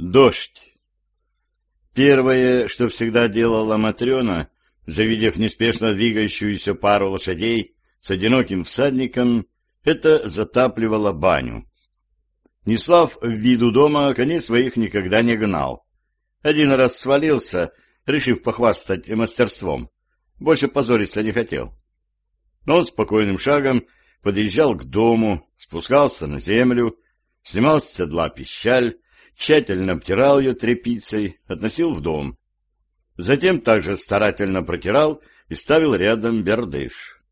Дождь. Первое, что всегда делала Матрена, завидев неспешно двигающуюся пару лошадей с одиноким всадником, это затапливала баню. Неслав в виду дома, коней своих никогда не гнал. Один раз свалился, решив похвастать мастерством. Больше позориться не хотел. Но он спокойным шагом подъезжал к дому, спускался на землю, снимал с седла пищаль, тщательно обтирал ее тряпицей, относил в дом. Затем также старательно протирал и ставил рядом бердыш.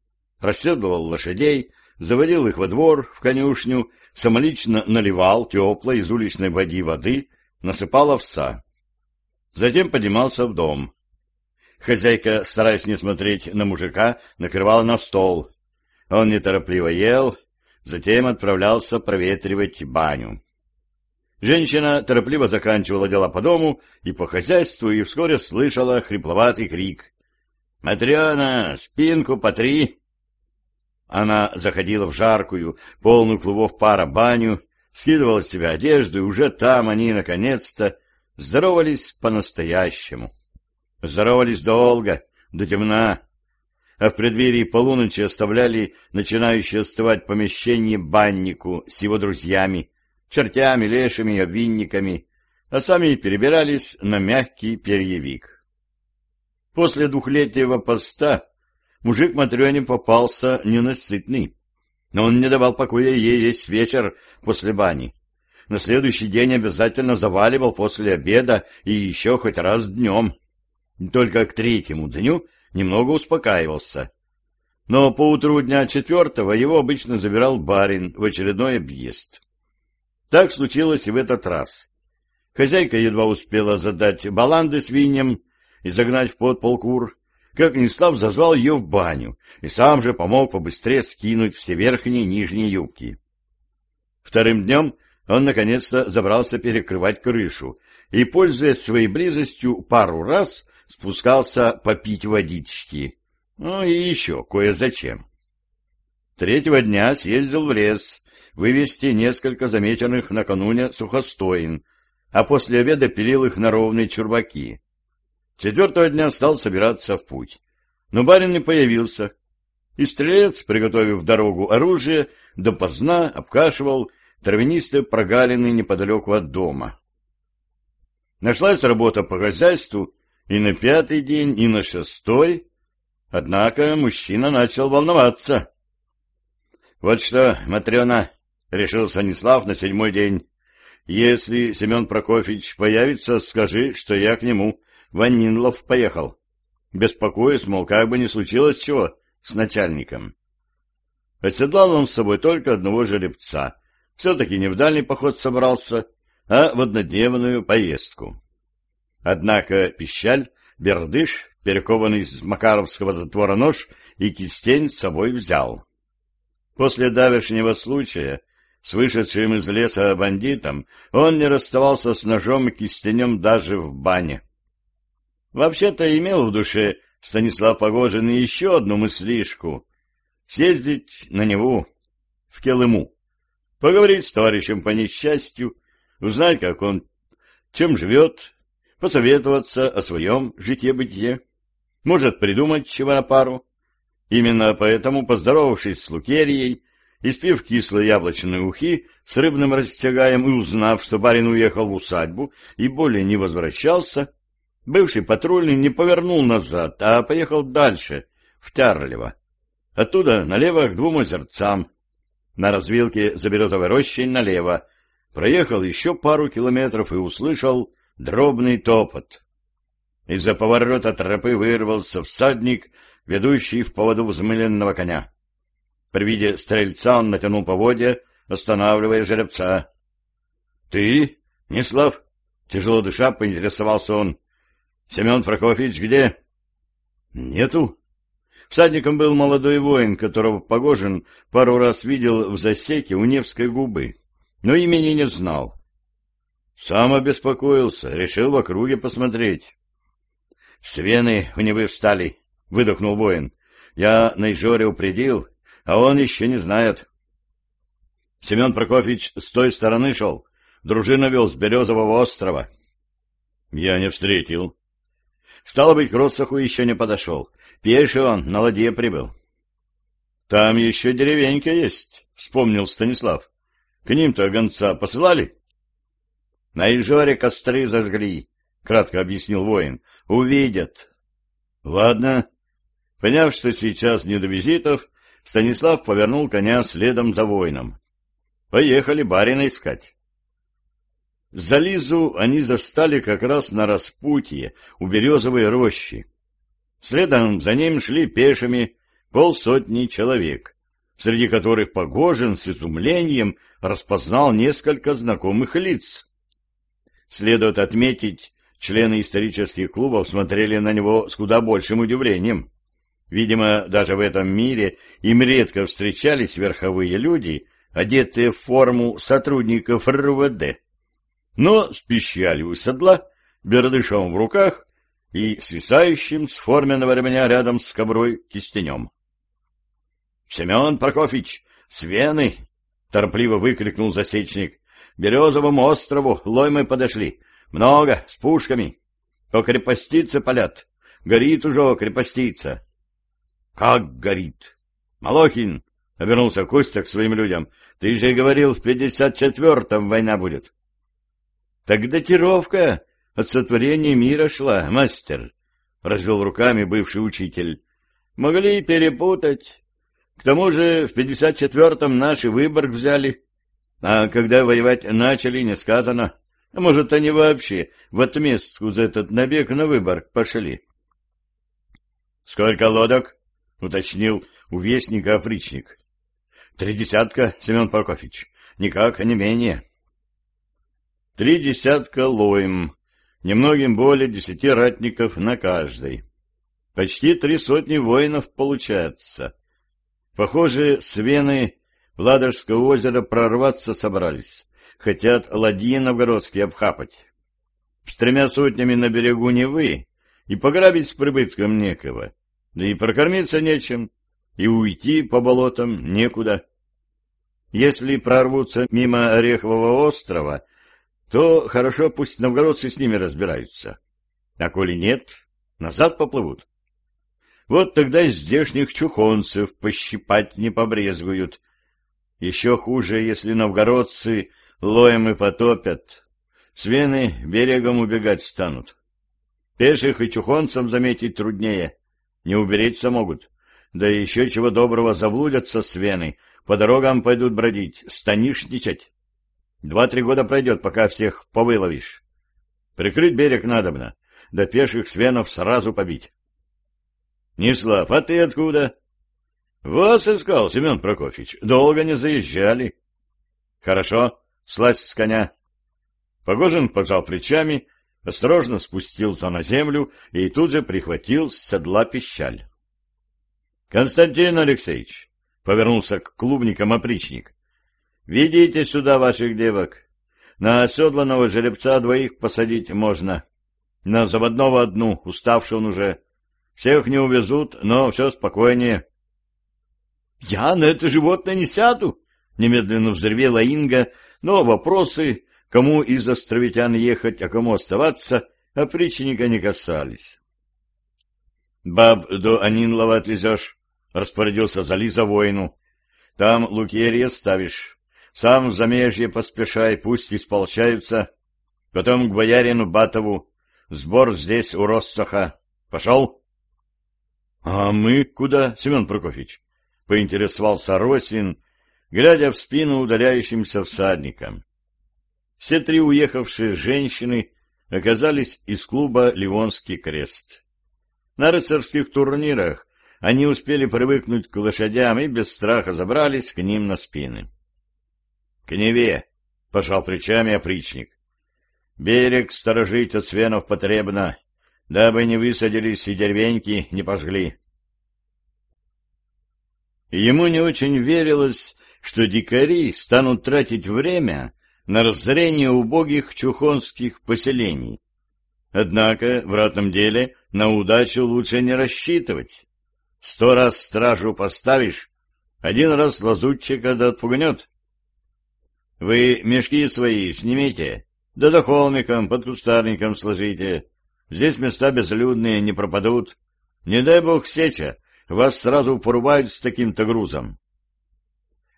Расседлывал лошадей, заводил их во двор, в конюшню, самолично наливал теплой из уличной води воды, насыпал овса. Затем поднимался в дом. Хозяйка, стараясь не смотреть на мужика, накрывала на стол. Он неторопливо ел, затем отправлялся проветривать баню. Женщина торопливо заканчивала дела по дому и по хозяйству, и вскоре слышала хрипловатый крик. «Матрена, спинку по три!» Она заходила в жаркую, полную клубов пара баню, скидывала с себя одежду, и уже там они, наконец-то, здоровались по-настоящему. Здоровались долго, до темна, а в преддверии полуночи оставляли начинающее остывать помещение баннику с его друзьями, чертями, лешими обвинниками, а сами перебирались на мягкий перьевик. После двухлетнего поста мужик Матрёне попался ненасытный, но он не давал покоя ей весь вечер после бани. На следующий день обязательно заваливал после обеда и еще хоть раз днем. Только к третьему дню немного успокаивался. Но поутру дня четвертого его обычно забирал барин в очередной объезд. Так случилось и в этот раз. Хозяйка едва успела задать баланды свиньям и загнать в подпол кур, как Нислав зазвал ее в баню и сам же помог побыстрее скинуть все верхние и нижние юбки. Вторым днем он наконец-то забрался перекрывать крышу и, пользуясь своей близостью, пару раз спускался попить водички. Ну и еще кое-зачем. Третьего дня съездил в лес вывести несколько замеченных накануне сухостоин, а после обеда пилил их на ровные чурбаки. Четвертого дня стал собираться в путь. Но барин не появился, и стрелец, приготовив дорогу оружие, допоздна обкашивал травянистые прогалины неподалеку от дома. Нашлась работа по хозяйству и на пятый день, и на шестой, однако мужчина начал волноваться. — Вот что, Матрена, — решил Станислав на седьмой день. «Если Семен Прокофьевич появится, скажи, что я к нему в Анинлов поехал. Беспокоюсь, мол, как бы не случилось чего с начальником». Оседлал он с собой только одного жеребца. Все-таки не в дальний поход собрался, а в однодневную поездку. Однако пищаль, бердыш, перекованный из макаровского затвора нож и кистень с собой взял. После давешнего случая с вышедшим из леса бандитом он не расставался с ножом и кистенем даже в бане. Вообще-то имел в душе Станислав Погожин еще одну мыслишку — съездить на Неву, в Келыму, поговорить с товарищем по несчастью, узнать, как он, чем живет, посоветоваться о своем житье-бытие, может придумать чего на пару. Именно поэтому, поздоровавшись с Лукерией, Испив кислые яблочные ухи с рыбным растягаем и узнав, что барин уехал в усадьбу и более не возвращался, бывший патрульный не повернул назад, а поехал дальше, в Тярлево. Оттуда налево к двум озерцам. На развилке за березовой рощей налево. Проехал еще пару километров и услышал дробный топот. Из-за поворота тропы вырвался всадник, ведущий в поводу взмыленного коня. При виде стрельца он натянул поводья, останавливая жеребца. — Ты, Неслав? — тяжело дыша поинтересовался он. — Семен Прокофьевич где? — Нету. Всадником был молодой воин, которого Погожин пару раз видел в засеке у Невской губы, но имени не знал. Сам обеспокоился, решил в округе посмотреть. — Свены у Невы встали, — выдохнул воин. — Я на Ижоре упредил, а он еще не знает. Семен Прокофьевич с той стороны шел, дружина вел с Березового острова. Я не встретил. Стало быть, к Россоху еще не подошел. Пеший он, на ладье прибыл. Там еще деревенька есть, вспомнил Станислав. К ним-то гонца посылали? На Ижоре костры зажгли, кратко объяснил воин. Увидят. Ладно. Поняв, что сейчас не до визитов, Станислав повернул коня следом за воином. Поехали барина искать. За Лизу они застали как раз на распутье у березовой рощи. Следом за ним шли пешими полсотни человек, среди которых Погожин с изумлением распознал несколько знакомых лиц. Следует отметить, члены исторических клубов смотрели на него с куда большим удивлением. Видимо, даже в этом мире им редко встречались верховые люди, одетые в форму сотрудников РВД но с пищалью у седла, бердышом в руках и свисающим с форменного ремня рядом с коброй кистенем. — Семен Прокофьевич, с Вены! — торопливо выкрикнул засечник. — Березовому острову лоймы подошли. Много, с пушками. По крепостице палят. Горит уже крепостица. — Как горит? — Малохин! — обернулся Костя к своим людям. — Ты же говорил, в пятьдесят четвертом война будет. — так датировка от сотворения мира шла, мастер, — развел руками бывший учитель. Могли перепутать. К тому же в пятьдесят четвертом наши Выборг взяли. А когда воевать начали, не сказано. А может, они вообще в отместку за этот набег на Выборг пошли. — Сколько лодок? — уточнил у вестника опричник. — Три десятка, Семен Прокофьевич. Никак, не менее. — Три десятка лоем, немногим более десяти ратников на каждой. Почти три сотни воинов получается. Похоже, с Вены в Ладожское озеро прорваться собрались. Хотят ладьи новгородские обхапать. С тремя сотнями на берегу Невы и пограбить с прибытком некого. Да и прокормиться нечем, и уйти по болотам некуда. Если прорвутся мимо Орехового острова — то хорошо, пусть новгородцы с ними разбираются. А коли нет, назад поплывут. Вот тогда здешних чухонцев пощипать не побрезгуют. Еще хуже, если новгородцы лоем и потопят. С Вены берегом убегать станут. Пеших и чухонцам заметить труднее. Не уберечься могут. Да еще чего доброго заблудятся с Вены, по дорогам пойдут бродить, станишничать. Два-три года пройдет, пока всех повыловишь. Прикрыть берег надобно, да пеших свенов сразу побить. Неслав, а ты откуда? Вот искал, Семен Прокофьевич. Долго не заезжали. Хорошо, слазь с коня. Погожин пожал плечами, осторожно спустился на землю и тут же прихватил с седла пищаль. Константин Алексеевич повернулся к клубникам опричник. Ведите сюда ваших девок. На оседланного жеребца двоих посадить можно. На заводного одну, уставший он уже. Всех не увезут, но все спокойнее. — Я на это животное не сяду! — немедленно взревела Инга, но вопросы, кому из островитян ехать, а кому оставаться, опричника не касались. — Баб до Анинлова отвезешь, — распорядился Зали за воину. — Там лукерья ставишь. Сам в замежье поспешай, пусть исполчаются. Потом к боярину Батову. Сбор здесь у Россаха. Пошел? — А мы куда, Семен Прокофьевич? — поинтересовался Росин, глядя в спину удаляющимся всадникам. Все три уехавшие женщины оказались из клуба «Ливонский крест». На рыцарских турнирах они успели привыкнуть к лошадям и без страха забрались к ним на спины. — К Неве! — пожал плечами опричник. — Берег сторожить от свенов потребно, дабы не высадились и деревеньки не пожгли. Ему не очень верилось, что дикари станут тратить время на разорение убогих чухонских поселений. Однако в ратном деле на удачу лучше не рассчитывать. Сто раз стражу поставишь, один раз лазутчика да отпугнет. Вы мешки свои снимите, да за холмиком, под кустарником сложите. Здесь места безлюдные, не пропадут. Не дай бог сеча, вас сразу порубают с таким-то грузом.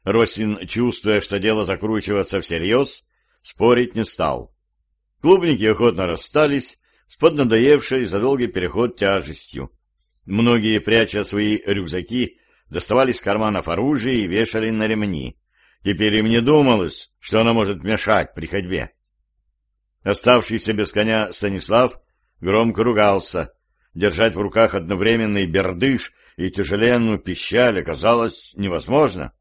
Росин, чувствуя, что дело закручивается всерьез, спорить не стал. Клубники охотно расстались с поднадоевшей за долгий переход тяжестью. Многие, пряча свои рюкзаки, доставали из карманов оружие и вешали на ремни. Теперь им не думалось, что оно может мешать при ходьбе. Оставшийся без коня Станислав громко ругался. Держать в руках одновременно и бердыш, и тяжеленную пищаль оказалось невозможно.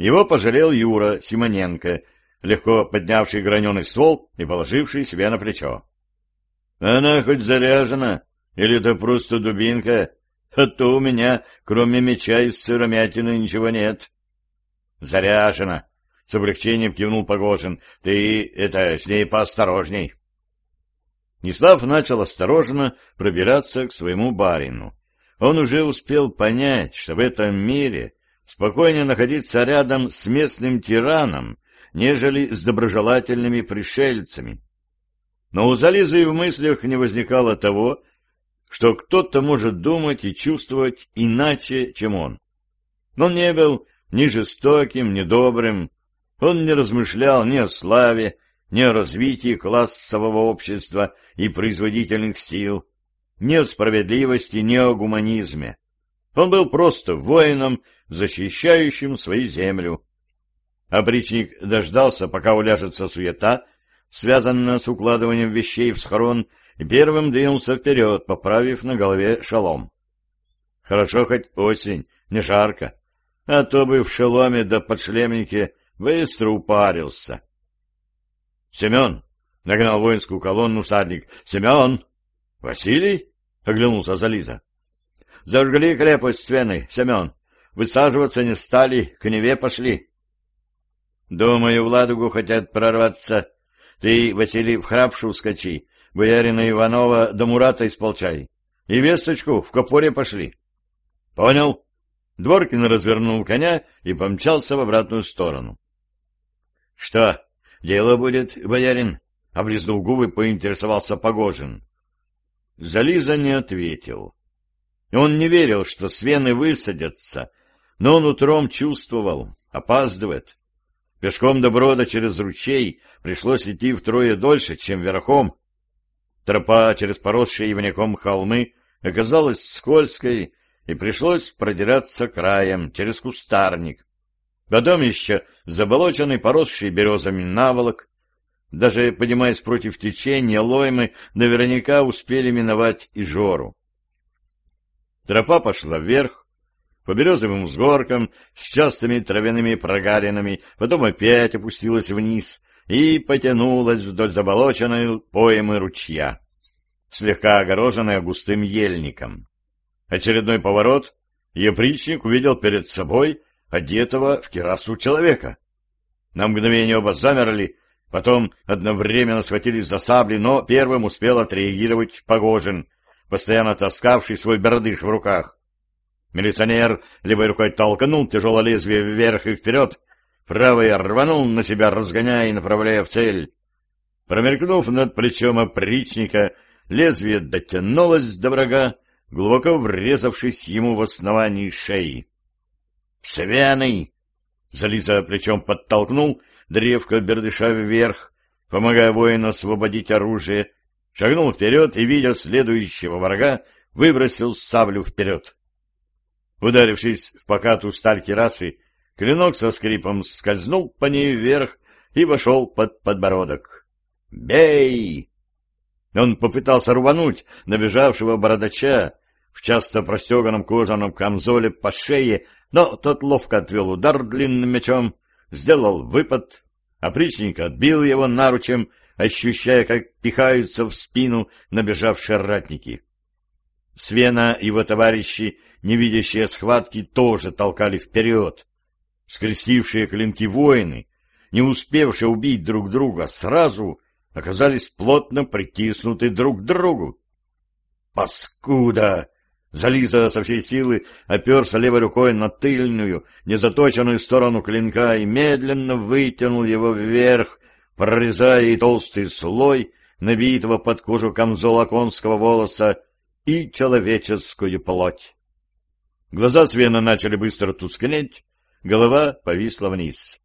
Его пожалел Юра Симоненко, легко поднявший граненый ствол и положивший себе на плечо. — Она хоть заряжена, или это просто дубинка, а то у меня, кроме меча из сыромятины, ничего нет. — Заряжена, — с облегчением кивнул Погожин. — Ты, это, с ней поосторожней. Неслав начал осторожно пробираться к своему барину. Он уже успел понять, что в этом мире спокойнее находиться рядом с местным тираном, нежели с доброжелательными пришельцами. Но у Зализы в мыслях не возникало того, что кто-то может думать и чувствовать иначе, чем он. Он не был ни жестоким, ни добрым, он не размышлял ни о славе, ни о развитии классового общества и производительных сил, ни о справедливости, ни о гуманизме. Он был просто воином, защищающим свою землю. Опричник дождался, пока уляжется суета, связанная с укладыванием вещей в схрон, и первым двинулся вперед, поправив на голове шалом. Хорошо хоть осень, не жарко, а то бы в шеломе да подшлемнике быстро упарился. — Семен! — нагнал воинскую колонну всадник. — Семен! — Василий? — оглянулся Зализа. — Зажгли крепость с Веной, Семен. Высаживаться не стали, к Неве пошли. — Думаю, в Ладогу хотят прорваться. Ты, Василий, в храпшу скачи, боярина Иванова до Мурата исполчай. И весточку в Копоре пошли. — Понял. Дворкин развернул коня и помчался в обратную сторону. — Что, дело будет, боярин? — облизнув губы, поинтересовался Погожин. Зализа не ответил. Он не верил, что свены высадятся, но он утром чувствовал, опаздывает. Пешком до брода через ручей пришлось идти втрое дольше, чем верхом. Тропа через поросшие ивняком холмы оказалась скользкой, и пришлось продираться краем через кустарник. Потом еще заболоченный, поросший березами наволок. Даже поднимаясь против течения, лоймы наверняка успели миновать и жору. Тропа пошла вверх, по березовым взгоркам с частыми травяными прогалинами, потом опять опустилась вниз и потянулась вдоль заболоченной поемы ручья, слегка огороженная густым ельником. Очередной поворот, и опричник увидел перед собой одетого в кирасу человека. На мгновение оба замерли, потом одновременно схватились за сабли, но первым успел отреагировать Погожин, постоянно таскавший свой бердыш в руках. Милиционер левой рукой толкнул тяжелое лезвие вверх и вперед, правой рванул на себя, разгоняя и направляя в цель. Промелькнув над плечом опричника, лезвие дотянулось до врага, глубоко врезавшись ему в основании шеи. «Свяный!» Зализа плечом подтолкнул древко бердыша вверх, помогая воину освободить оружие, шагнул вперед и, видя следующего врага, выбросил саблю вперед. Ударившись в покатую сталь керасы, клинок со скрипом скользнул по ней вверх и вошел под подбородок. «Бей!» Он попытался рвануть набежавшего бородача в часто простеганном кожаном камзоле по шее, но тот ловко отвел удар длинным мечом, сделал выпад, опричненько отбил его наручем, ощущая, как пихаются в спину набежавшие ратники. Свена и его товарищи, не видящие схватки, тоже толкали вперед. Скрестившие клинки воины, не успевшие убить друг друга, сразу оказались плотно притиснуты друг к другу. «Паскуда!» Зализа со всей силы оперся левой рукой на тыльную, незаточенную сторону клинка и медленно вытянул его вверх, прорезая и толстый слой набитого под кожу камзола конского волоса и человеческую плоть. Глаза Свена начали быстро тускнеть, голова повисла вниз.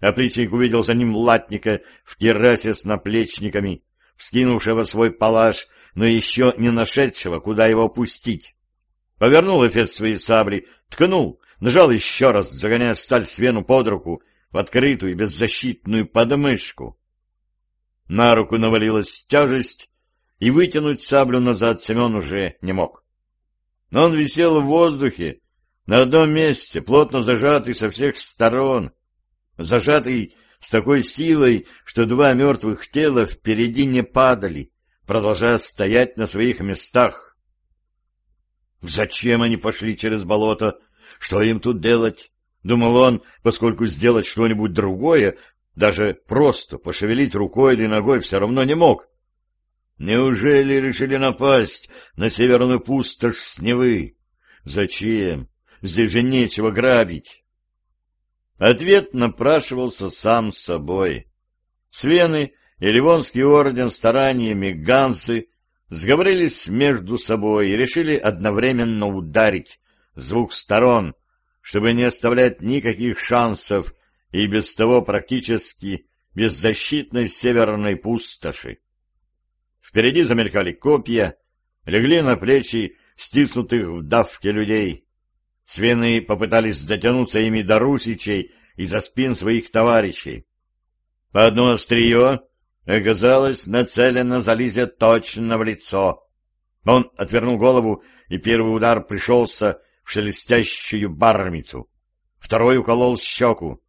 Опричник увидел за ним латника в керасе с наплечниками, вскинувшего свой палаш, но еще не нашедшего, куда его пустить. Повернул эфес своей сабли, ткнул, нажал еще раз, загоняя сталь Свену под руку в открытую беззащитную подмышку. На руку навалилась тяжесть, и вытянуть саблю назад Семен уже не мог. Но он висел в воздухе, на одном месте, плотно зажатый со всех сторон, зажатый с такой силой, что два мертвых тела впереди не падали, продолжая стоять на своих местах. Зачем они пошли через болото? Что им тут делать? Думал он, поскольку сделать что-нибудь другое, даже просто пошевелить рукой или ногой все равно не мог. Неужели решили напасть на северную пустошь с Невы? Зачем? Здесь же нечего грабить. Ответ напрашивался сам собой. Свены и Ливонский орден стараниями Гансы сговорились между собой и решили одновременно ударить с двух сторон, чтобы не оставлять никаких шансов и без того практически беззащитной северной пустоши. Впереди замелькали копья, легли на плечи стиснутых в давке людей. Свены попытались дотянуться ими до русичей и за спин своих товарищей. По одно острие оказалось нацелено Зализе точно в лицо. Он отвернул голову, и первый удар пришелся в шелестящую бармицу. Второй уколол щеку.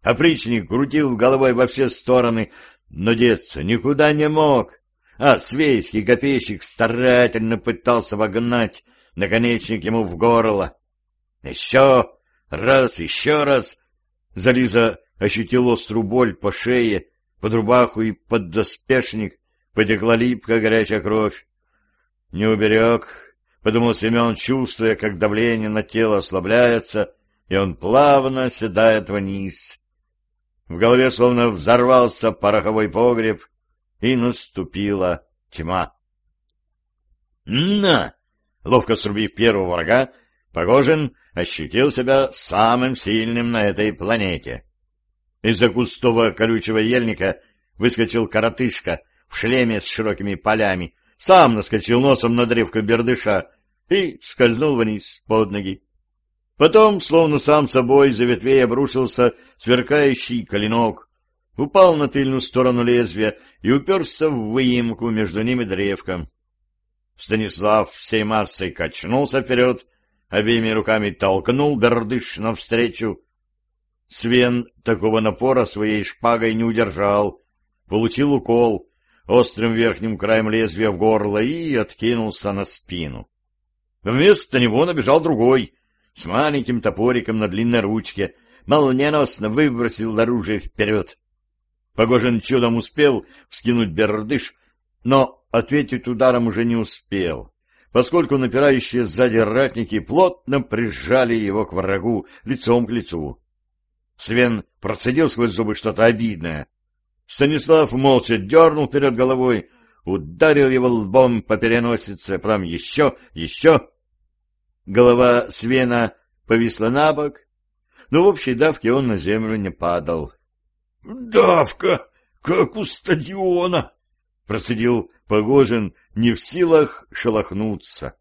Опричник крутил головой во все стороны, но деться никуда не мог. А свейский копейщик старательно пытался вогнать наконечник ему в горло. Еще раз, еще раз. Зализа ощутил острую боль по шее, под рубаху и под доспешник потекла липкая горячая кровь. Не уберег, — подумал Семен, чувствуя, как давление на тело ослабляется, и он плавно седает вниз. В голове словно взорвался пороховой погреб, и наступила тьма. «На!» Ловко срубив первого врага, Погожин ощутил себя самым сильным на этой планете. Из-за густого колючего ельника выскочил коротышка в шлеме с широкими полями, сам наскочил носом на древко бердыша и скользнул вниз под ноги. Потом, словно сам собой, за ветвей обрушился сверкающий клинок, упал на тыльную сторону лезвия и уперся в выемку между ними древком. Станислав всей массой качнулся вперед, обеими руками толкнул бердыш навстречу. Свен такого напора своей шпагой не удержал, получил укол острым верхним краем лезвия в горло и откинулся на спину. Вместо него набежал другой, с маленьким топориком на длинной ручке, молниеносно выбросил оружие вперед. Погожин чудом успел вскинуть бердыш, но ответить ударом уже не успел, поскольку напирающие сзади ратники плотно прижали его к врагу лицом к лицу. Свен процедил сквозь зубы что-то обидное. Станислав молча дернул вперед головой, ударил его лбом по переносице, потом еще, еще. Голова Свена повисла на бок, но в общей давке он на землю не падал. — Давка, как у стадиона! — процедил Погожин, не в силах шелохнуться.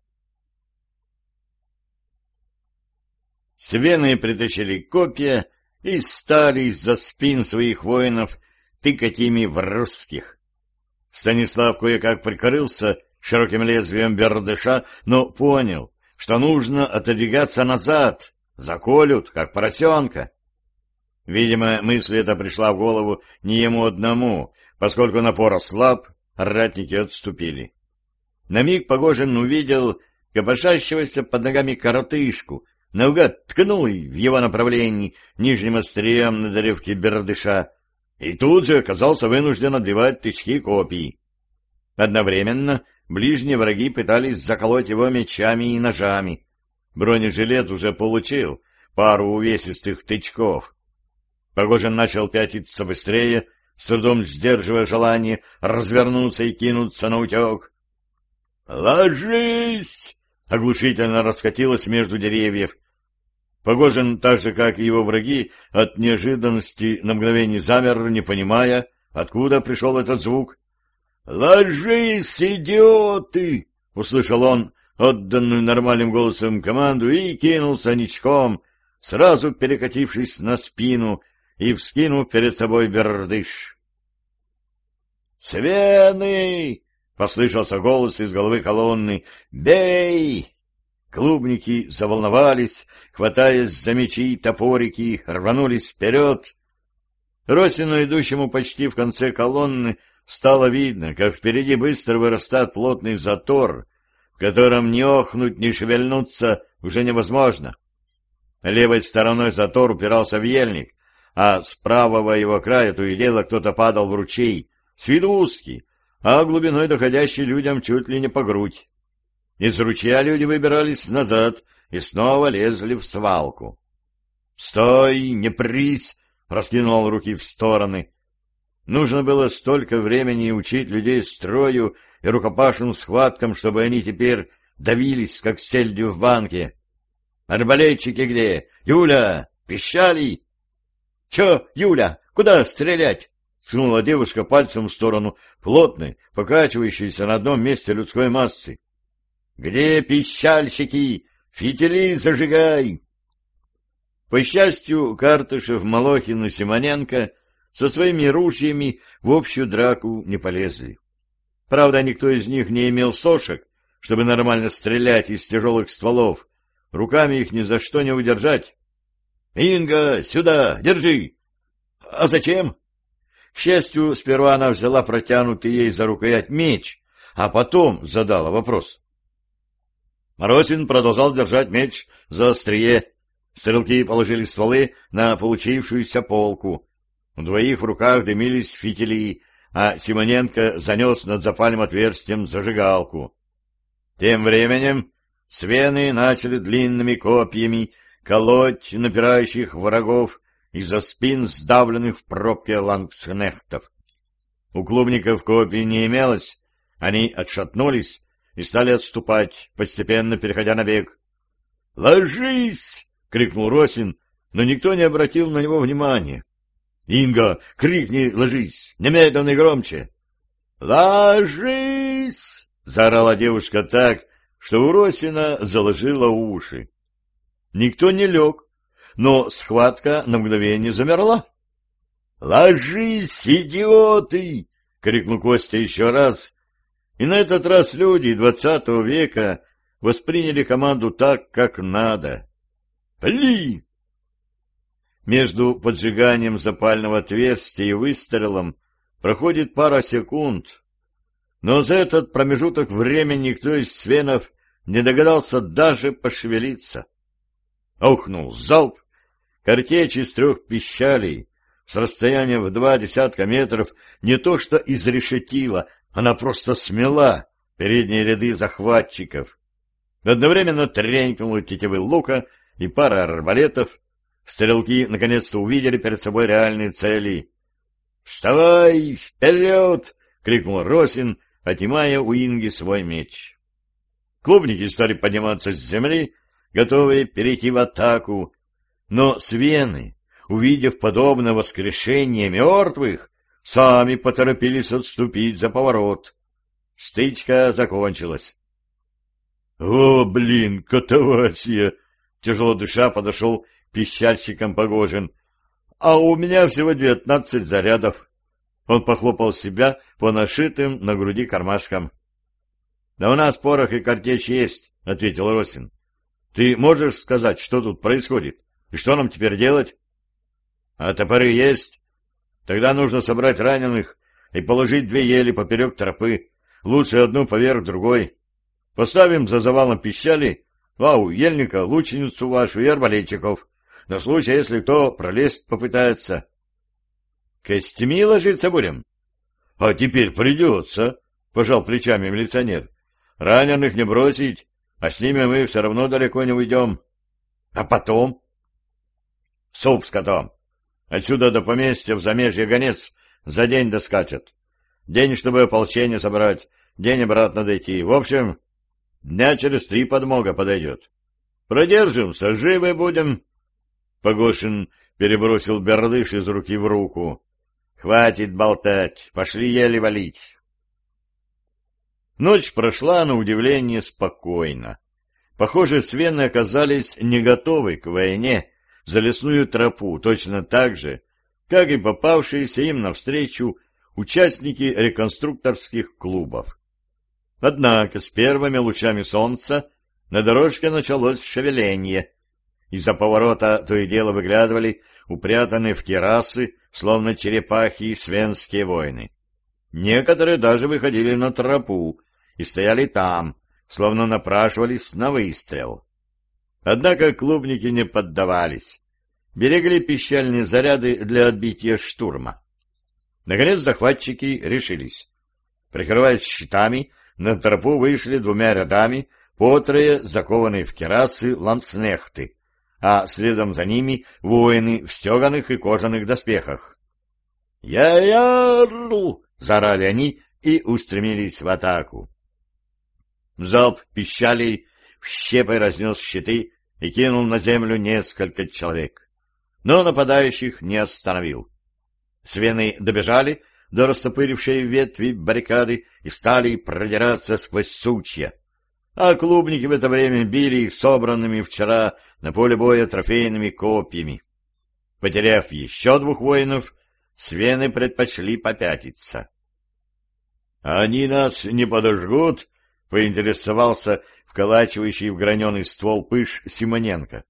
Свены притащили копья и стали из-за спин своих воинов тыкать ими в русских. Станислав кое-как прикрылся широким лезвием бердыша, но понял, что нужно отодвигаться назад, заколют, как поросенка. Видимо, мысль эта пришла в голову не ему одному, поскольку напор ослаб, ратники отступили. На миг Погожин увидел копошащегося под ногами коротышку, наугад ткнул в его направлении нижним острием на древке бердыша, и тут же оказался вынужден отбивать тычки копий. Одновременно ближние враги пытались заколоть его мечами и ножами. Бронежилет уже получил пару увесистых тычков. Погожин начал пятиться быстрее, с трудом сдерживая желание развернуться и кинуться на утек. «Ложись!» — оглушительно раскатилось между деревьев. Погожин, так же, как и его враги, от неожиданности на мгновение замер, не понимая, откуда пришел этот звук. «Ложись, идиоты!» — услышал он отданную нормальным голосом команду и кинулся ничком, сразу перекатившись на спину и вскинув перед собой бердыш. «Свены!» — послышался голос из головы колонны. «Бей!» Клубники заволновались, хватаясь за мечи и топорики, рванулись вперед. Росину, идущему почти в конце колонны, стало видно, как впереди быстро вырастает плотный затор, в котором ни охнуть, ни шевельнуться уже невозможно. Левой стороной затор упирался в ельник, а с правого его края то и дело кто-то падал в ручей, с виду узкий, а глубиной доходящий людям чуть ли не по грудь. Из ручья люди выбирались назад и снова лезли в свалку. «Стой, не прись!» — раскинул руки в стороны. Нужно было столько времени учить людей строю и рукопашным схваткам, чтобы они теперь давились, как сельдью в банке. «Арбалетчики где? Юля! Пищали!» «Че, Юля, куда стрелять?» — ткнула девушка пальцем в сторону плотной, покачивающейся на одном месте людской массы. «Где пищальщики? Фитили зажигай!» По счастью, Картышев, Малохин и Симоненко со своими ружьями в общую драку не полезли. Правда, никто из них не имел сошек, чтобы нормально стрелять из тяжелых стволов. Руками их ни за что не удержать. «Инга, сюда, держи!» «А зачем?» К счастью, сперва она взяла протянутый ей за рукоять меч, а потом задала вопрос. Морозин продолжал держать меч за острие. Стрелки положили стволы на получившуюся полку. У двоих в руках дымились фитили, а Симоненко занес над запальным отверстием зажигалку. Тем временем свены начали длинными копьями колоть напирающих врагов из-за спин сдавленных в пробке лангскнехтов. У клубников копий не имелось, они отшатнулись, и стали отступать, постепенно переходя на бег. «Ложись!» — крикнул Росин, но никто не обратил на него внимания. «Инга, крикни, ложись! Немедленно и громче!» «Ложись!» — заорала девушка так, что у Росина заложила уши. Никто не лег, но схватка на мгновение замерла. «Ложись, идиоты!» — крикнул Костя еще раз, и на этот раз люди двадцатого века восприняли команду так, как надо. «Пли!» Между поджиганием запального отверстия и выстрелом проходит пара секунд, но за этот промежуток времени никто из свенов не догадался даже пошевелиться. Охнул залп, картечь из трех пищалей с расстояния в два десятка метров не то что изрешетила, она просто смела передние ряды захватчиков. Одновременно тренькнула тетивы лука и пара арбалетов. Стрелки наконец-то увидели перед собой реальные цели. «Вставай! Вперед!» — крикнул Росин, отнимая у Инги свой меч. Клубники стали подниматься с земли, готовые перейти в атаку, но свены, увидев подобное воскрешение мертвых, сами поторопились отступить за поворот. Стычка закончилась. — О, блин, катавасия! — тяжело душа подошел пищальщиком Погожин. — А у меня всего девятнадцать зарядов. Он похлопал себя по нашитым на груди кармашкам. — Да у нас порох и картечь есть, — ответил Росин. — Ты можешь сказать, что тут происходит? И что нам теперь делать? — А топоры есть? Тогда нужно собрать раненых и положить две ели поперек тропы, лучше одну поверх другой. Поставим за завалом пищали, вау, ельника, лучницу вашу и арбалетчиков, на случай, если кто пролезть попытается. Костями ложиться будем? А теперь придется. — пожал плечами милиционер. — Раненых не бросить, а с ними мы все равно далеко не уйдем. — А потом? — Суп с котом. Отсюда до поместья в замежье гонец за день доскачет. День, чтобы ополчение собрать, день обратно дойти. В общем, дня через три подмога подойдет. Продержимся, живы будем. Погошин перебросил бердыш из руки в руку. Хватит болтать, пошли еле валить. Ночь прошла, на удивление, спокойно. Похоже, свены оказались не готовы к войне за лесную тропу, точно так же, как и попавшиеся им навстречу участники реконструкторских клубов. Однако с первыми лучами солнца на дорожке началось шевеление. Из-за поворота то и дело выглядывали упрятанные в террасы, словно черепахи, свенские воины. Некоторые даже выходили на тропу и стояли там, словно напрашивались на выстрел. Однако клубники не поддавались. Берегли пищальные заряды для отбития штурма. Наконец захватчики решились. Прикрываясь щитами, на тропу вышли двумя рядами по трое закованные в керасы ландскнехты, а следом за ними воины в стеганых и кожаных доспехах. «Я-яру!» — заорали они и устремились в атаку. Залп пищалей в щепой разнес щиты и кинул на землю несколько человек. Но нападающих не остановил. Свены добежали до растопырившей ветви баррикады и стали продираться сквозь сучья. А клубники в это время били их собранными вчера на поле боя трофейными копьями. Потеряв еще двух воинов, свены предпочли попятиться. — Они нас не подожгут? — поинтересовался вколачивающий в граненый ствол пыш Симоненко.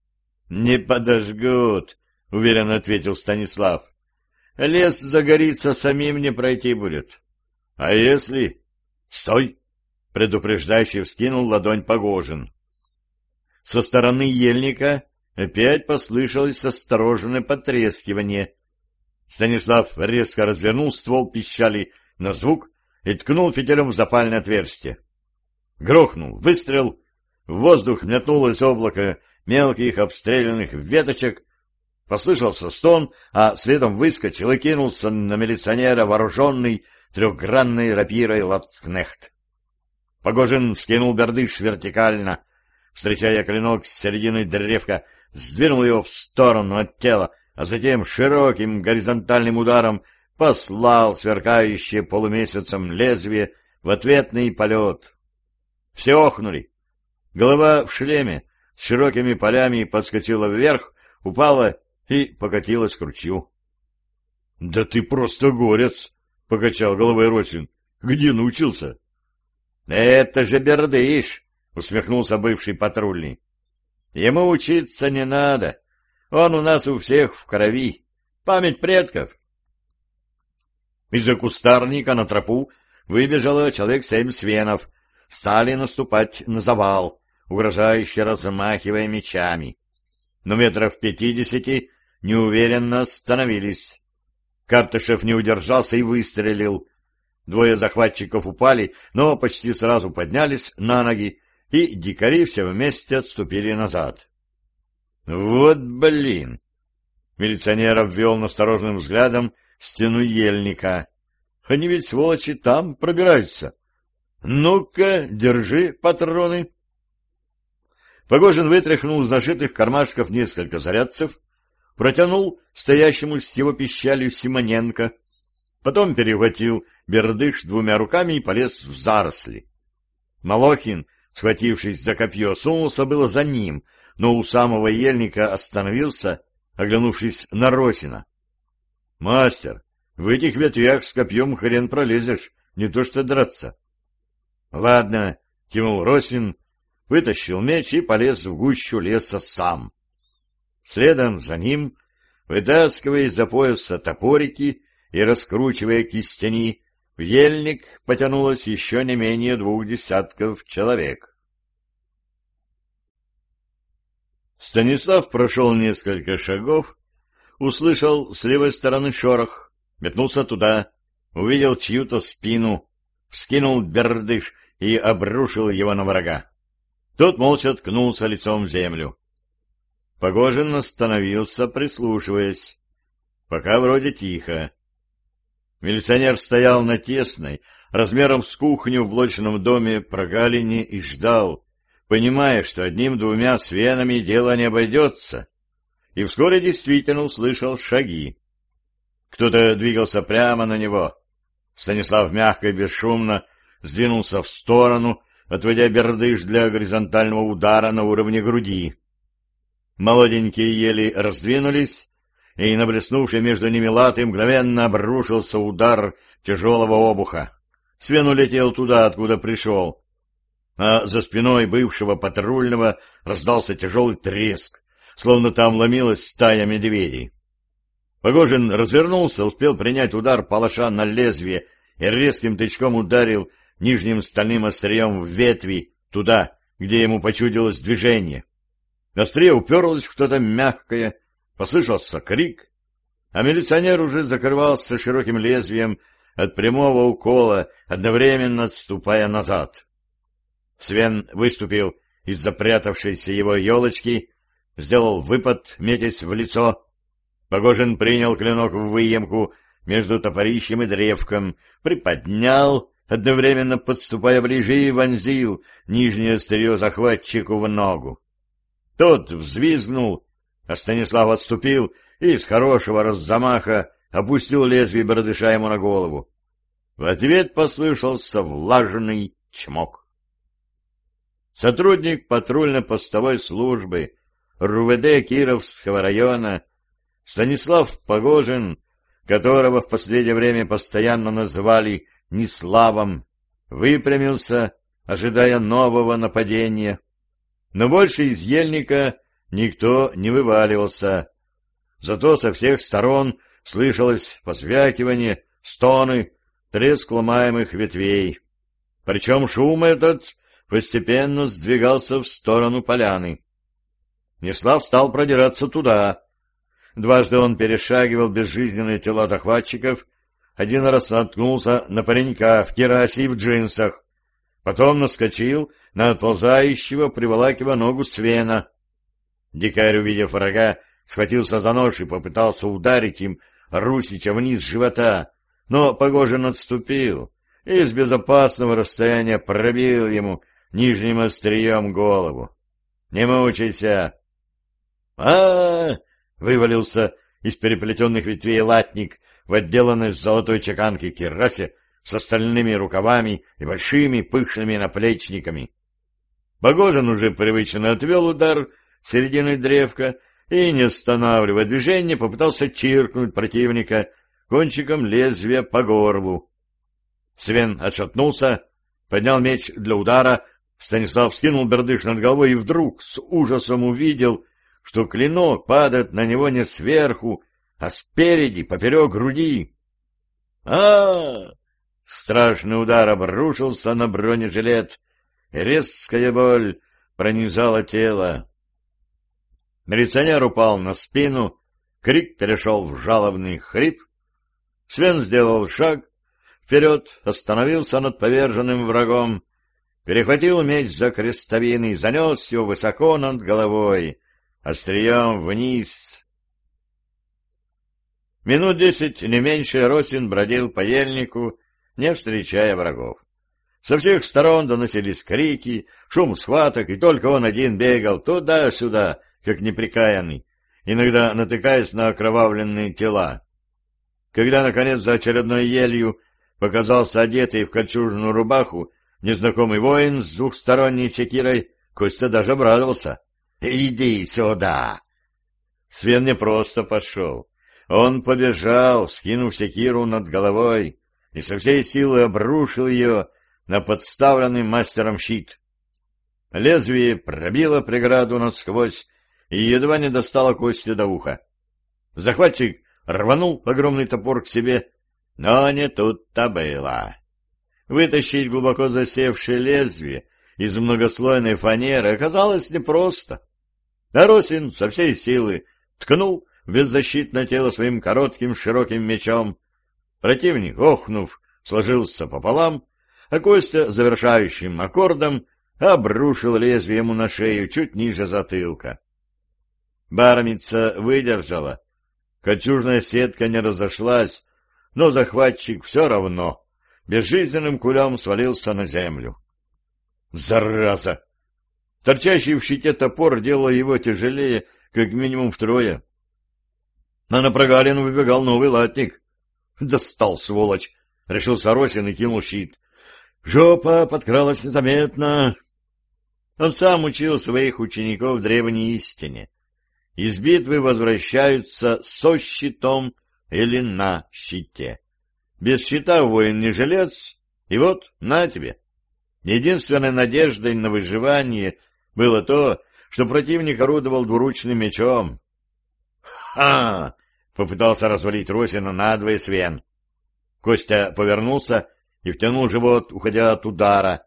— Не подожгут, — уверенно ответил Станислав. Лес загорится, самим не пройти будет. А если... Стой! Предупреждающий вскинул ладонь Погожин. Со стороны ельника опять послышалось осторожное потрескивание. Станислав резко развернул ствол пищали на звук и ткнул фитилем в запальное отверстие. Грохнул выстрел, в воздух метнулось облако мелких обстрелянных веточек, Послышался стон, а следом выскочил и кинулся на милиционера вооруженный трехгранной рапирой латкнехт. Погожин вскинул бердыш вертикально, встречая клинок с середины древка, сдвинул его в сторону от тела, а затем широким горизонтальным ударом послал сверкающее полумесяцем лезвие в ответный полет. Все охнули. Голова в шлеме с широкими полями подскочила вверх, упала и покатилась к ручью. — Да ты просто горец! — покачал головой Росин. — Где научился? — Это же Бердыш! — усмехнулся бывший патрульный. — Ему учиться не надо. Он у нас у всех в крови. Память предков. Из-за кустарника на тропу выбежало человек семь свенов. Стали наступать на завал, угрожающе размахивая мечами. Но метров пятидесяти неуверенно остановились. Картышев не удержался и выстрелил. Двое захватчиков упали, но почти сразу поднялись на ноги, и дикари все вместе отступили назад. «Вот блин!» Милиционер обвел настороженным взглядом стену ельника. «Они ведь, сволочи, там пробираются. Ну-ка, держи патроны!» Погожин вытряхнул из нашитых кармашков несколько зарядцев, протянул стоящему с его пищалью Симоненко, потом перехватил бердыш двумя руками и полез в заросли. Малохин, схватившись за копье, сунулся было за ним, но у самого ельника остановился, оглянувшись на Росина. — Мастер, в этих ветвях с копьем хрен пролезешь, не то что драться. — Ладно, — кивнул Росин, вытащил меч и полез в гущу леса сам. Следом за ним, вытаскивая из-за пояса топорики и раскручивая кистени, в ельник потянулось еще не менее двух десятков человек. Станислав прошел несколько шагов, услышал с левой стороны шорох, метнулся туда, увидел чью-то спину, вскинул бердыш и обрушил его на врага. Тот молча ткнулся лицом в землю. Погожин остановился, прислушиваясь. Пока вроде тихо. Милиционер стоял на тесной, размером с кухню в блочном доме прогалине и ждал, понимая, что одним-двумя свенами дело не обойдется. И вскоре действительно услышал шаги. Кто-то двигался прямо на него. Станислав мягко и бесшумно сдвинулся в сторону, отводя бердыш для горизонтального удара на уровне груди. Молоденькие ели раздвинулись, и на блеснувший между ними латы мгновенно обрушился удар тяжелого обуха. Свен улетел туда, откуда пришел. А за спиной бывшего патрульного раздался тяжелый треск, словно там ломилась стая медведей. Погожин развернулся, успел принять удар палаша на лезвие и резким тычком ударил нижним стальным острием в ветви, туда, где ему почудилось движение. Острее уперлось что-то мягкое, послышался крик, а милиционер уже закрывался широким лезвием от прямого укола, одновременно отступая назад. Свен выступил из запрятавшейся его елочки, сделал выпад, метясь в лицо. Погожин принял клинок в выемку между топорищем и древком, приподнял, одновременно подступая ближе и вонзил нижнее острие захватчику в ногу. Тот взвизгнул, а Станислав отступил и с хорошего раззамаха опустил лезвие бородыша ему на голову. В ответ послышался влажный чмок. Сотрудник патрульно-постовой службы РУВД Кировского района Станислав Погожин, которого в последнее время постоянно называли Неславом, выпрямился, ожидая нового нападения но больше из ельника никто не вываливался. Зато со всех сторон слышалось позвякивание, стоны, треск ломаемых ветвей. Причем шум этот постепенно сдвигался в сторону поляны. Неслав стал продираться туда. Дважды он перешагивал безжизненные тела захватчиков, один раз наткнулся на паренька в керасе и в джинсах, Потом наскочил на отползающего, приволакивая ногу Свена. Дикарь, увидев врага, схватился за нож и попытался ударить им Русича вниз живота, но Погожин отступил и с безопасного расстояния пробил ему нижним острием голову. «Не мучайся!» а, вывалился из переплетенных ветвей латник в отделанной золотой чеканки керасе с остальными рукавами и большими пышными наплечниками. Богожин уже привычно отвел удар серединой древка и, не останавливая движение, попытался чиркнуть противника кончиком лезвия по горлу. Свен отшатнулся, поднял меч для удара, Станислав скинул бердыш над головой и вдруг с ужасом увидел, что клинок падает на него не сверху, а спереди, поперек груди. а, -а, -а Страшный удар обрушился на бронежилет, резкая боль пронизала тело. Милиционер упал на спину, крик перешел в жалобный хрип. Свен сделал шаг вперед, остановился над поверженным врагом, перехватил меч за крестовины и занес его высоко над головой, острием вниз. Минут десять, не меньше, Росин бродил по ельнику, не встречая врагов. Со всех сторон доносились крики, шум схваток, и только он один бегал туда-сюда, как неприкаянный, иногда натыкаясь на окровавленные тела. Когда, наконец, за очередной елью показался одетый в кольчужную рубаху незнакомый воин с двухсторонней секирой, Костя даже обрадовался. «Иди сюда!» Свен не просто пошел. Он побежал, скинув секиру над головой, и со всей силы обрушил ее на подставленный мастером щит. Лезвие пробило преграду насквозь и едва не достало кости до уха. Захватчик рванул огромный топор к себе, но не тут-то было. Вытащить глубоко засевшее лезвие из многослойной фанеры оказалось непросто. Аросин со всей силы ткнул в беззащитное тело своим коротким широким мечом, Противник, охнув, сложился пополам, а Костя завершающим аккордом обрушил лезвие ему на шею чуть ниже затылка. Бармица выдержала. Кольчужная сетка не разошлась, но захватчик все равно безжизненным кулем свалился на землю. Зараза! Торчащий в щите топор делал его тяжелее, как минимум втрое. А на прогалину выбегал новый латник. Достал, сволочь! Решил Соросин и кинул щит. Жопа подкралась незаметно. Он сам учил своих учеников древней истине. Из битвы возвращаются со щитом или на щите. Без щита воин не жилец, и вот, на тебе. Единственной надеждой на выживание было то, что противник орудовал двуручным мечом. «Ха!» — попытался развалить Росина надвое Свен. Костя повернулся и втянул живот, уходя от удара.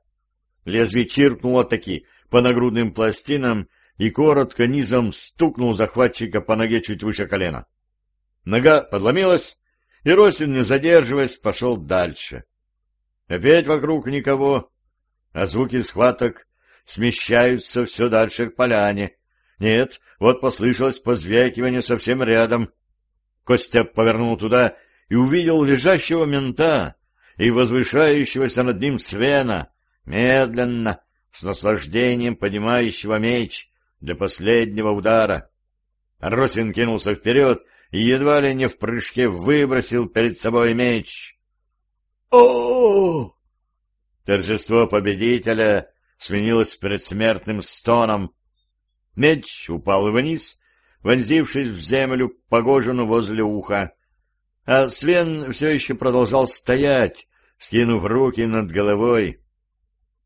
Лезвие чиркнуло таки по нагрудным пластинам и коротко низом стукнул захватчика по ноге чуть выше колена. Нога подломилась, и Росин, не задерживаясь, пошел дальше. Опять вокруг никого, а звуки схваток смещаются все дальше к поляне. Нет, вот послышалось позвякивание совсем рядом. Костя повернул туда и увидел лежащего мента и возвышающегося над ним Свена, медленно, с наслаждением поднимающего меч для последнего удара. Росин кинулся вперед и едва ли не в прыжке выбросил перед собой меч. о Торжество победителя сменилось предсмертным стоном. Меч упал вниз, вонзившись в землю Погожину возле уха, а Свен все еще продолжал стоять, скинув руки над головой.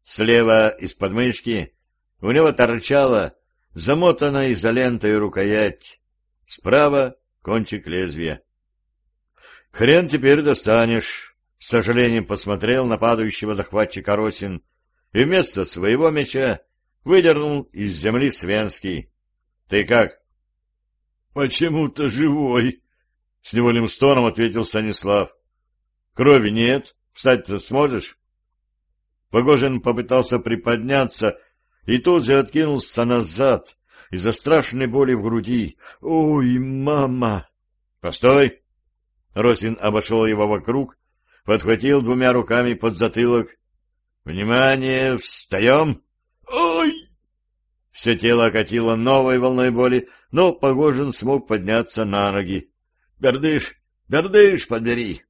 Слева из подмышки у него торчала замотанная изолентой рукоять, справа кончик лезвия. «Хрен теперь достанешь!» — с сожалением посмотрел на падающего захватчика Росин и вместо своего меча выдернул из земли Свенский. «Ты как?» «Почему-то живой!» — с невольным стоном ответил Станислав. «Крови нет. Встать-то сможешь?» Погожин попытался приподняться и тут же откинулся назад, из-за страшной боли в груди. «Ой, мама!» «Постой!» Росин обошел его вокруг, подхватил двумя руками под затылок. «Внимание! Встаем!» «Ой!» Все тело окатило новой волной боли, но Погожин смог подняться на ноги. «Бердыш! Бердыш, подбери!»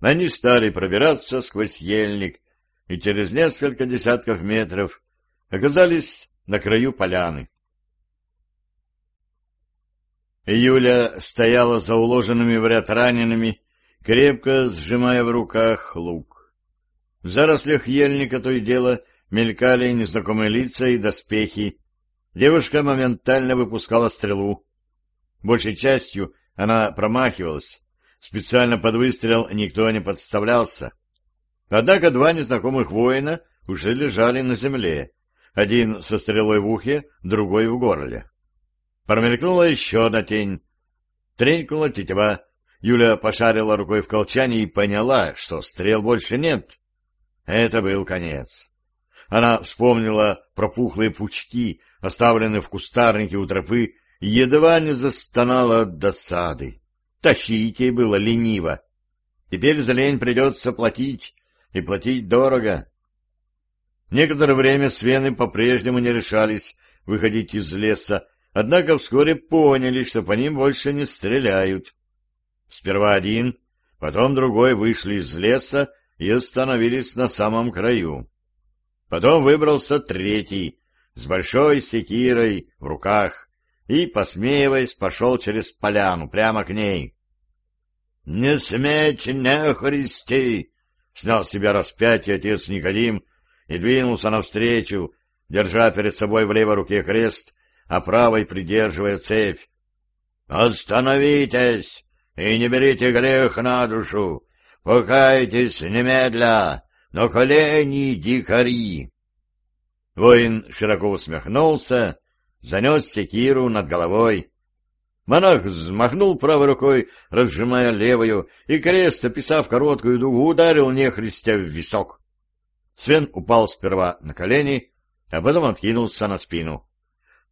Они стали пробираться сквозь ельник, и через несколько десятков метров оказались на краю поляны. Юля стояла за уложенными в ряд ранеными, крепко сжимая в руках лук. В зарослях ельника то и дело мелькали незнакомые лица и доспехи. Девушка моментально выпускала стрелу. Большей частью она промахивалась. Специально под выстрел никто не подставлялся. Однако два незнакомых воина уже лежали на земле. Один со стрелой в ухе, другой в горле. Промелькнула еще одна тень. Тренькнула тетива. Юля пошарила рукой в колчане и поняла, что стрел больше нет. Это был конец. Она вспомнила пропухлые пучки, оставленные в кустарнике у тропы, и едва не застонала от досады. Тащить ей было лениво. Теперь за лень придется платить, и платить дорого. Некоторое время свены по-прежнему не решались выходить из леса, Однако вскоре поняли, что по ним больше не стреляют. Сперва один, потом другой вышли из леса и остановились на самом краю. Потом выбрался третий, с большой секирой в руках, и, посмеиваясь, пошел через поляну, прямо к ней. — Не сметь, не христи! — снял с себя распятие отец Никодим и двинулся навстречу, держа перед собой в левой руке крест а правой придерживая цепь. «Остановитесь и не берите грех на душу! Покайтесь немедля, но колени дикари!» Воин широко усмехнулся, занес секиру над головой. Монах взмахнул правой рукой, разжимая левую, и крест, описав короткую дугу, ударил нехристя в висок. Свен упал сперва на колени, а потом откинулся на спину.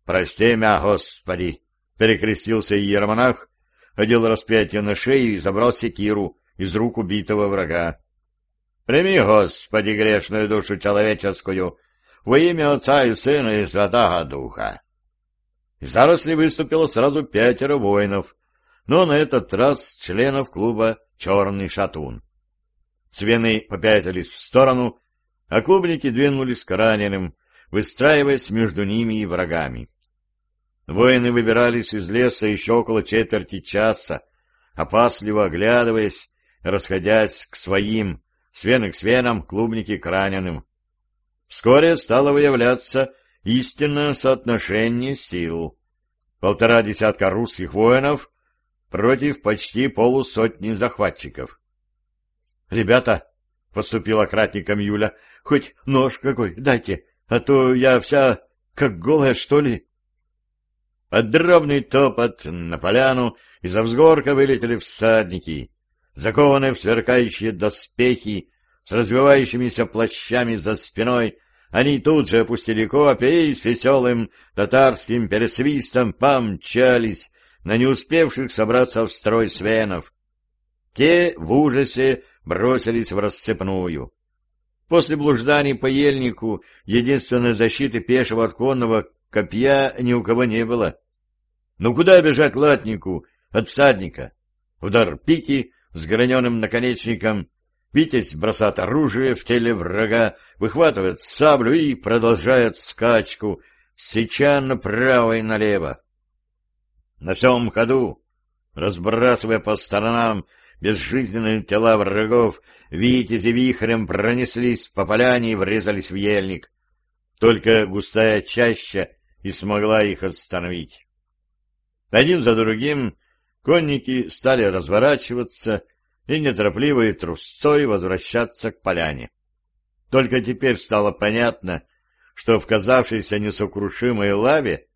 «Прости меня, Господи!» — перекрестился иеромонах, одел распятие на шею и забрал секиру из рук убитого врага. «Прими, Господи, грешную душу человеческую, во имя Отца и Сына и Святого Духа!» Из заросли выступило сразу пятеро воинов, но на этот раз членов клуба «Черный шатун». Свены попятились в сторону, а клубники двинулись к раненым, выстраиваясь между ними и врагами. Воины выбирались из леса еще около четверти часа, опасливо оглядываясь, расходясь к своим, свены к свенам, клубники к раненым. Вскоре стало выявляться истинное соотношение сил. Полтора десятка русских воинов против почти полусотни захватчиков. — Ребята, — поступила кратником Юля, — хоть нож какой дайте, а то я вся как голая, что ли. Под дробный топот на поляну из-за взгорка вылетели всадники, закованные в сверкающие доспехи, с развивающимися плащами за спиной, они тут же опустили копья и с веселым татарским пересвистом помчались на не успевших собраться в строй свенов. Те в ужасе бросились в расцепную. После блужданий по ельнику единственной защиты пешего от конного Копья ни у кого не было. Ну куда бежать латнику от всадника? Удар пики с граненым наконечником. Витязь бросает оружие в теле врага, выхватывает саблю и продолжает скачку, сеча направо и налево. На всем ходу, разбрасывая по сторонам безжизненные тела врагов, витязи вихрем пронеслись по поляне и врезались в ельник. Только густая чаща и смогла их остановить. Один за другим конники стали разворачиваться и неторопливой трусцой возвращаться к поляне. Только теперь стало понятно, что в казавшейся несокрушимой лаве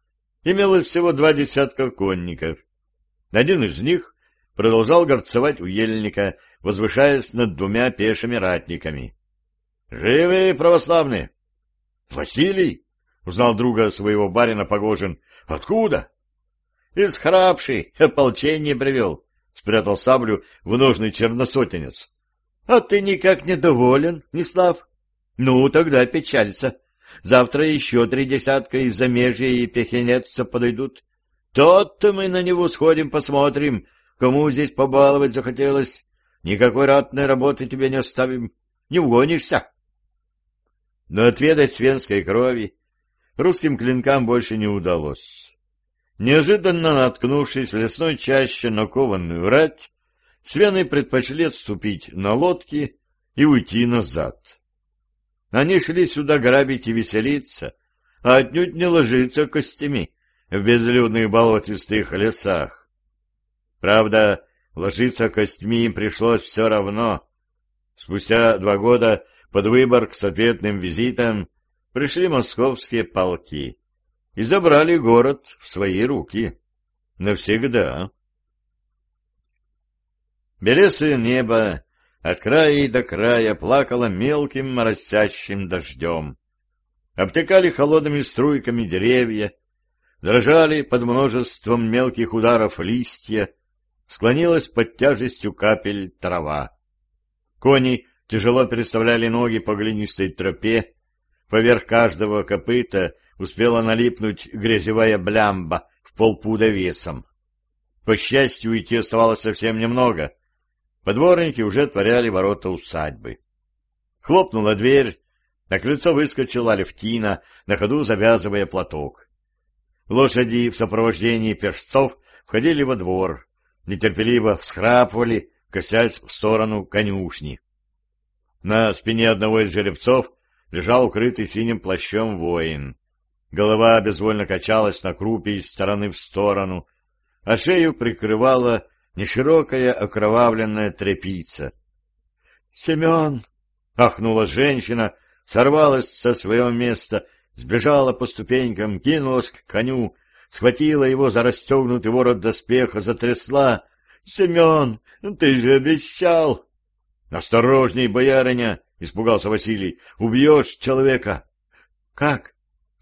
имелось всего два десятка конников. Один из них продолжал горцевать у ельника, возвышаясь над двумя пешими ратниками. «Живые православные!» «Василий!» — узнал друга своего барина Погожин. — Откуда? — Из храпши, ополчение привел, — спрятал саблю в ножный черносотенец. — А ты никак не доволен, Неслав? Ну, тогда печалься. Завтра еще три десятка из замежья и пехенеца подойдут. Тот-то мы на него сходим, посмотрим, кому здесь побаловать захотелось. Никакой ратной работы тебе не оставим. Не угонишься. Но отведать свенской крови русским клинкам больше не удалось. Неожиданно наткнувшись в лесной чаще на кованную рать, свены предпочли отступить на лодки и уйти назад. Они шли сюда грабить и веселиться, а отнюдь не ложиться костями в безлюдных болотистых лесах. Правда, ложиться костьми им пришлось все равно. Спустя два года под Выборг с ответным визитом пришли московские полки и забрали город в свои руки. Навсегда. Белесое небо от края до края плакало мелким моросящим дождем. Обтекали холодными струйками деревья, дрожали под множеством мелких ударов листья, склонилась под тяжестью капель трава. Кони тяжело переставляли ноги по глинистой тропе, Поверх каждого копыта успела налипнуть грязевая блямба в полпуда весом. По счастью, уйти оставалось совсем немного. Подворники уже отворяли ворота усадьбы. Хлопнула дверь, на крыльцо выскочила Алевтина, на ходу завязывая платок. Лошади в сопровождении пешцов входили во двор, нетерпеливо всхрапывали, косясь в сторону конюшни. На спине одного из жеребцов лежал укрытый синим плащом воин. Голова безвольно качалась на крупе из стороны в сторону, а шею прикрывала неширокая окровавленная тряпица. — Семен! — ахнула женщина, сорвалась со своего места, сбежала по ступенькам, кинулась к коню, схватила его за расстегнутый ворот доспеха, затрясла. — Семен, ты же обещал! — Осторожней, боярыня! испугался Василий. Убьешь человека. Как?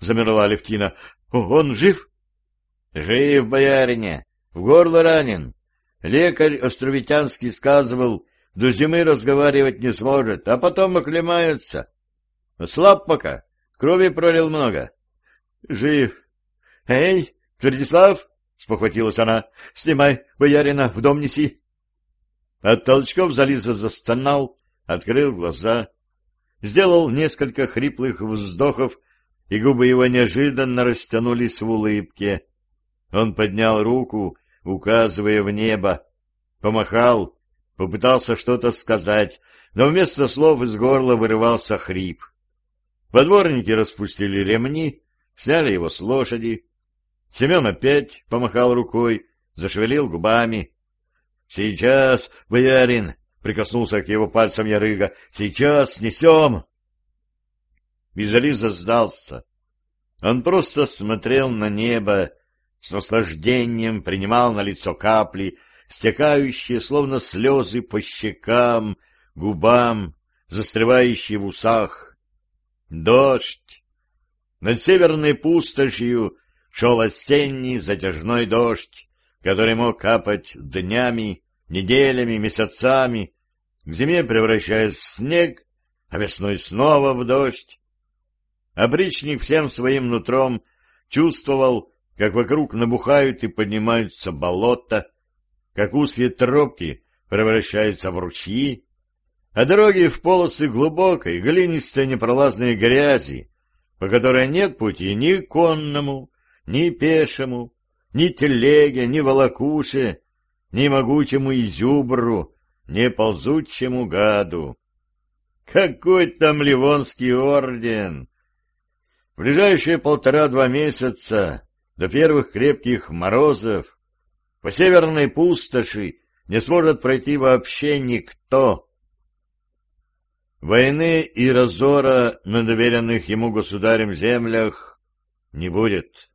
Замерла Левтина. Он жив? Жив, боярине. В горло ранен. Лекарь Островитянский сказывал, до зимы разговаривать не сможет, а потом оклемаются. Слаб пока, крови пролил много. Жив. Эй, Твердислав, спохватилась она, снимай боярина, в дом неси. От толчков Зализа застонал, открыл глаза, сделал несколько хриплых вздохов, и губы его неожиданно растянулись в улыбке. Он поднял руку, указывая в небо, помахал, попытался что-то сказать, но вместо слов из горла вырывался хрип. Подворники распустили ремни, сняли его с лошади. Семен опять помахал рукой, зашевелил губами. — Сейчас, боярин! — прикоснулся к его пальцам Ярыга. — Сейчас несем! Визализа сдался. Он просто смотрел на небо, с наслаждением принимал на лицо капли, стекающие, словно слезы по щекам, губам, застревающие в усах. Дождь! Над северной пустошью шел осенний затяжной дождь, который мог капать днями, неделями, месяцами, к зиме превращаясь в снег, а весной снова в дождь. Опричник всем своим нутром чувствовал, как вокруг набухают и поднимаются болота, как узкие тропки превращаются в ручьи, а дороги в полосы глубокой, глинистой непролазной грязи, по которой нет пути ни конному, ни пешему, ни телеге, ни волокуше, ни могучему изюбру, ни ползучему гаду. Какой там Ливонский орден! В ближайшие полтора-два месяца до первых крепких морозов по северной пустоши не сможет пройти вообще никто. Войны и разора на доверенных ему государем землях не будет.